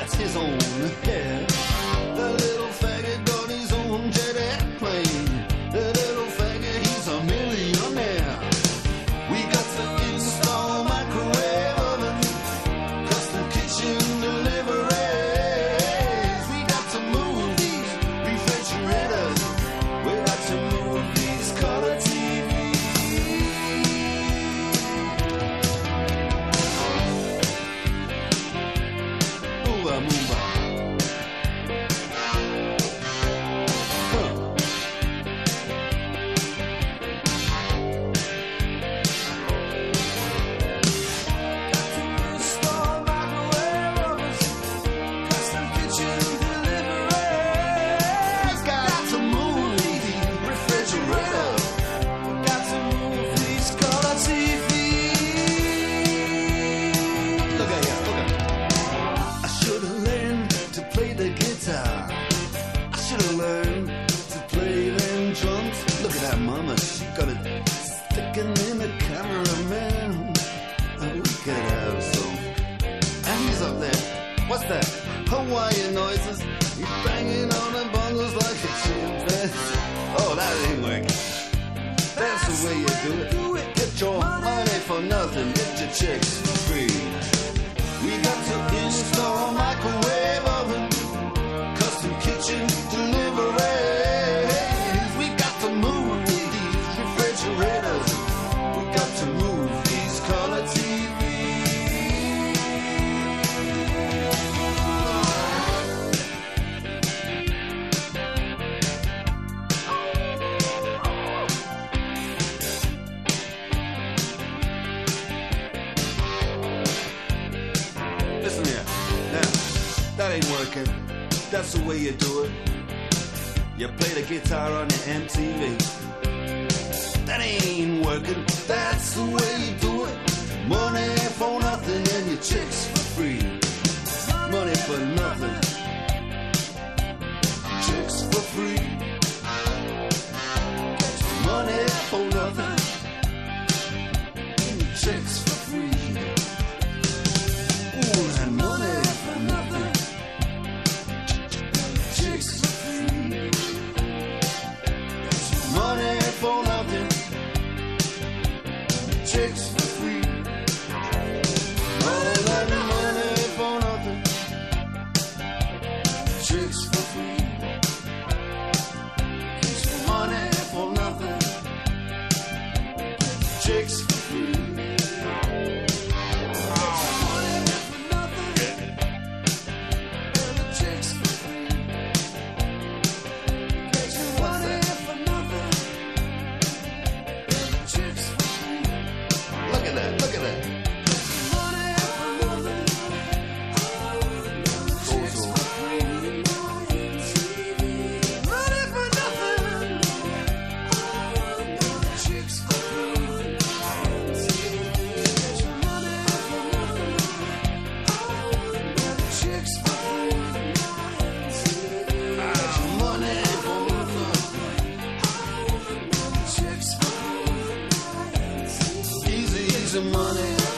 that's his own hair. way you do it. Get your money for nothing. Get your chicks that ain't working. That's the way you do it. You play the guitar on your MTV. That ain't working. That's the way you do it. Money for nothing and your chicks Chicks for free. All that money for nothing. Chicks for Easy money.